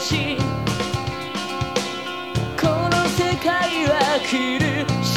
しこの世界は苦しい